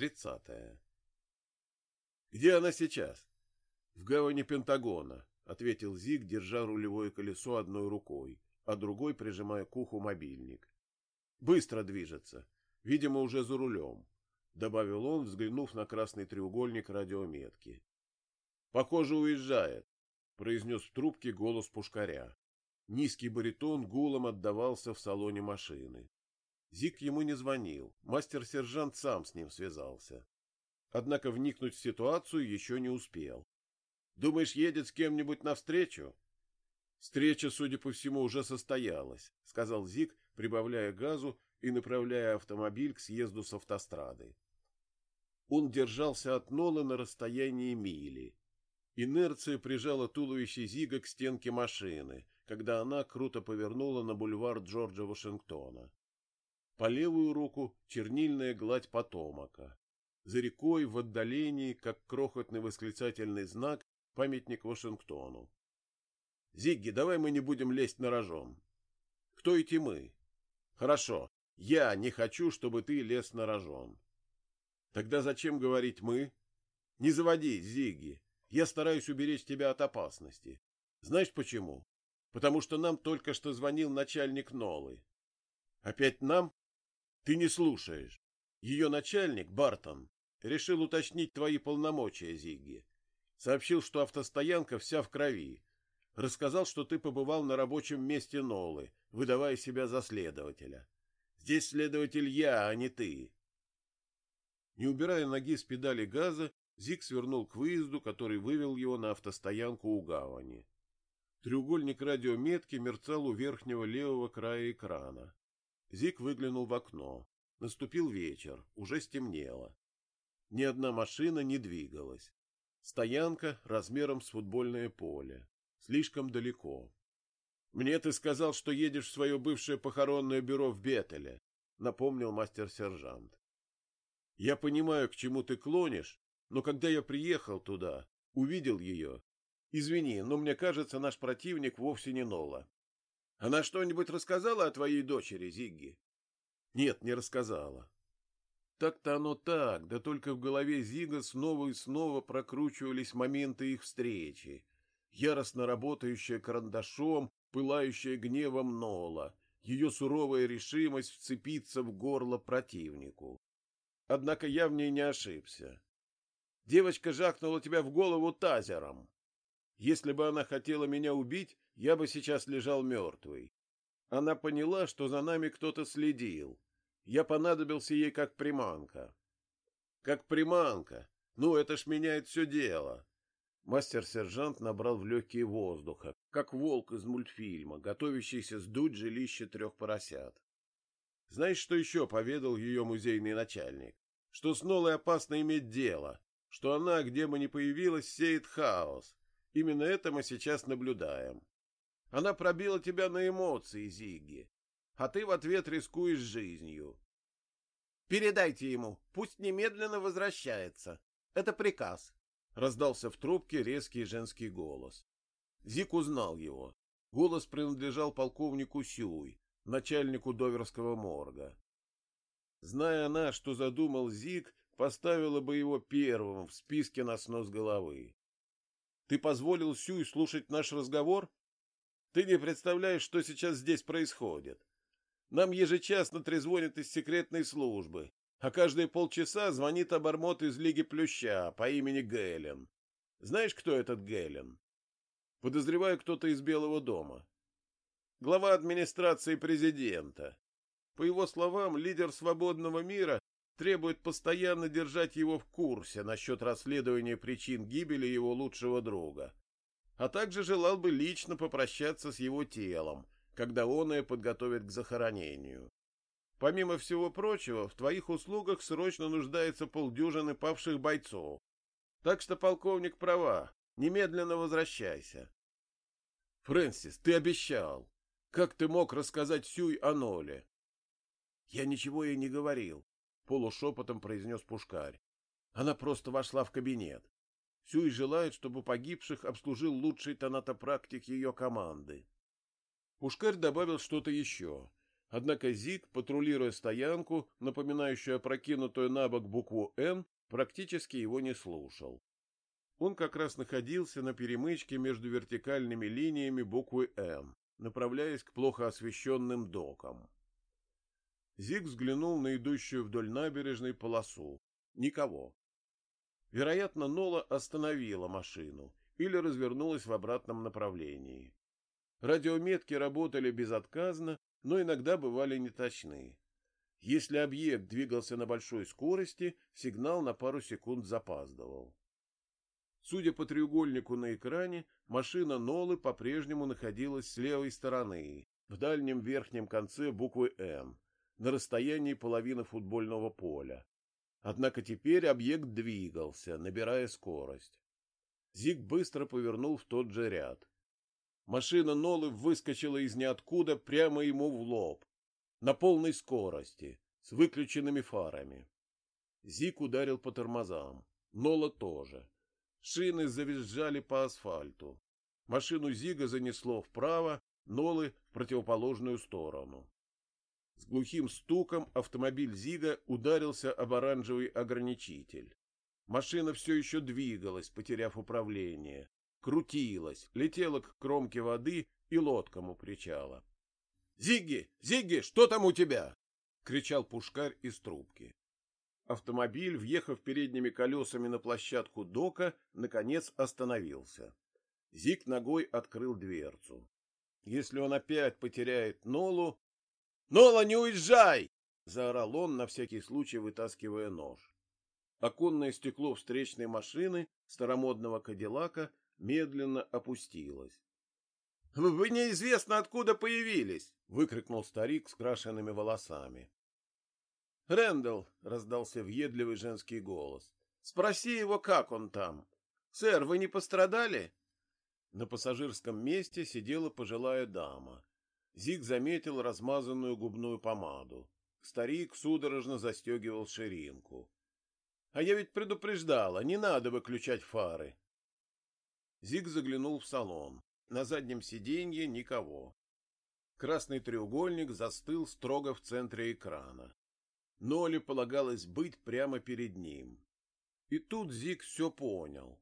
Тридцатая. «Где она сейчас?» «В гавани Пентагона», — ответил Зиг, держа рулевое колесо одной рукой, а другой прижимая к уху мобильник. «Быстро движется. Видимо, уже за рулем», — добавил он, взглянув на красный треугольник радиометки. «Похоже, уезжает», — произнес в трубке голос пушкаря. Низкий баритон гулом отдавался в салоне машины. Зик ему не звонил, мастер-сержант сам с ним связался. Однако вникнуть в ситуацию еще не успел. «Думаешь, едет с кем-нибудь навстречу?» «Встреча, судя по всему, уже состоялась», — сказал Зик, прибавляя газу и направляя автомобиль к съезду с автострады. Он держался от Нола на расстоянии мили. Инерция прижала туловище Зига к стенке машины, когда она круто повернула на бульвар Джорджа Вашингтона. По левую руку чернильная гладь Потомака. За рекой в отдалении, как крохотный восклицательный знак, памятник Вашингтону. Зигги, давай мы не будем лезть на рожон. Кто эти мы? Хорошо, я не хочу, чтобы ты лез на рожон. Тогда зачем говорить мы? Не заводи, Зигги. Я стараюсь уберечь тебя от опасности. Знаешь почему? Потому что нам только что звонил начальник Нолы. Опять нам? Ты не слушаешь. Ее начальник, Бартон, решил уточнить твои полномочия, Зигги. Сообщил, что автостоянка вся в крови. Рассказал, что ты побывал на рабочем месте Нолы, выдавая себя за следователя. Здесь следователь я, а не ты. Не убирая ноги с педали газа, Зиг свернул к выезду, который вывел его на автостоянку у гавани. Треугольник радиометки мерцал у верхнего левого края экрана. Зик выглянул в окно. Наступил вечер, уже стемнело. Ни одна машина не двигалась. Стоянка размером с футбольное поле. Слишком далеко. «Мне ты сказал, что едешь в свое бывшее похоронное бюро в Бетеле», — напомнил мастер-сержант. «Я понимаю, к чему ты клонишь, но когда я приехал туда, увидел ее. Извини, но мне кажется, наш противник вовсе не Нола. Она что-нибудь рассказала о твоей дочери, Зигги? Нет, не рассказала. Так-то оно так, да только в голове Зига снова и снова прокручивались моменты их встречи. Яростно работающая карандашом, пылающая гневом Нола, ее суровая решимость вцепиться в горло противнику. Однако я в ней не ошибся. Девочка жахнула тебя в голову тазером. Если бы она хотела меня убить, я бы сейчас лежал мертвый. Она поняла, что за нами кто-то следил. Я понадобился ей как приманка. Как приманка. Ну, это ж меняет все дело. Мастер-сержант набрал в легкие воздуха, как волк из мультфильма, готовящийся сдуть жилище трех поросят. Знаешь, что еще поведал ее музейный начальник? Что с Нолой опасно иметь дело, что она, где бы ни появилась, сеет хаос. Именно это мы сейчас наблюдаем. Она пробила тебя на эмоции, Зигги, а ты в ответ рискуешь жизнью. Передайте ему, пусть немедленно возвращается. Это приказ. Раздался в трубке резкий женский голос. Зик узнал его. Голос принадлежал полковнику Сюй, начальнику Доверского морга. Зная она, что задумал Зик, поставила бы его первым в списке на снос головы. Ты позволил Сюй слушать наш разговор? Ты не представляешь, что сейчас здесь происходит. Нам ежечасно трезвонят из секретной службы, а каждые полчаса звонит обормот из Лиги Плюща по имени Гелен. Знаешь, кто этот Гелен? Подозреваю, кто-то из Белого дома. Глава администрации президента. По его словам, лидер свободного мира требует постоянно держать его в курсе насчет расследования причин гибели его лучшего друга а также желал бы лично попрощаться с его телом, когда он ее подготовит к захоронению. Помимо всего прочего, в твоих услугах срочно нуждается полдюжины павших бойцов. Так что, полковник, права. Немедленно возвращайся. Фрэнсис, ты обещал. Как ты мог рассказать Сюй о Ноле? Я ничего ей не говорил, полушепотом произнес Пушкарь. Она просто вошла в кабинет. Сюй желает, чтобы погибших обслужил лучший тонатопрактик ее команды. Пушкарь добавил что-то еще. Однако Зиг, патрулируя стоянку, напоминающую опрокинутую на бок букву «Н», практически его не слушал. Он как раз находился на перемычке между вертикальными линиями буквы «М», направляясь к плохо освещенным докам. Зиг взглянул на идущую вдоль набережной полосу. Никого. Вероятно, Нола остановила машину или развернулась в обратном направлении. Радиометки работали безотказно, но иногда бывали неточны. Если объект двигался на большой скорости, сигнал на пару секунд запаздывал. Судя по треугольнику на экране, машина Нолы по-прежнему находилась с левой стороны, в дальнем верхнем конце буквы «М», на расстоянии половины футбольного поля. Однако теперь объект двигался, набирая скорость. Зиг быстро повернул в тот же ряд. Машина Нолы выскочила из ниоткуда прямо ему в лоб, на полной скорости, с выключенными фарами. Зиг ударил по тормозам, Нола тоже. Шины завизжали по асфальту. Машину Зига занесло вправо, Нолы в противоположную сторону. С глухим стуком автомобиль Зига ударился об оранжевый ограничитель. Машина все еще двигалась, потеряв управление, крутилась, летела к кромке воды и лодкам у причала. — Зигги! Зигги! Что там у тебя? — кричал пушкарь из трубки. Автомобиль, въехав передними колесами на площадку дока, наконец остановился. Зиг ногой открыл дверцу. Если он опять потеряет Нолу... — Нола, не уезжай! — заорал он, на всякий случай вытаскивая нож. Оконное стекло встречной машины, старомодного кадиллака, медленно опустилось. — Вы неизвестно откуда появились! — выкрикнул старик с крашенными волосами. Рэндалл, — раздался въедливый женский голос, — спроси его, как он там. Сэр, вы не пострадали? На пассажирском месте сидела пожилая дама. Зиг заметил размазанную губную помаду. Старик судорожно застегивал ширинку. — А я ведь предупреждала, не надо выключать фары. Зиг заглянул в салон. На заднем сиденье никого. Красный треугольник застыл строго в центре экрана. Ноле полагалось быть прямо перед ним. И тут Зик все понял.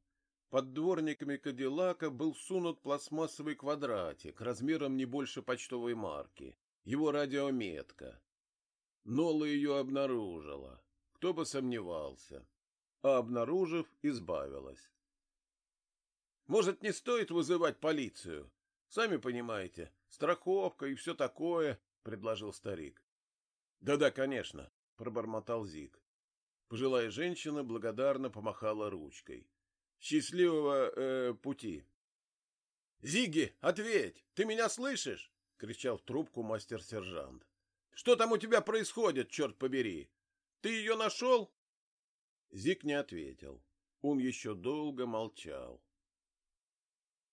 Под дворниками Кадиллака был сунут пластмассовый квадратик размером не больше почтовой марки, его радиометка. Нола ее обнаружила. Кто бы сомневался. А обнаружив, избавилась. Может, не стоит вызывать полицию? Сами понимаете, страховка и все такое, — предложил старик. Да-да, конечно, пробормотал Зик. Пожилая женщина благодарно помахала ручкой. Счастливого э, пути. Зиги, ответь! Ты меня слышишь? кричал в трубку мастер-сержант. Что там у тебя происходит, черт побери? Ты ее нашел?» Зик не ответил. Он еще долго молчал.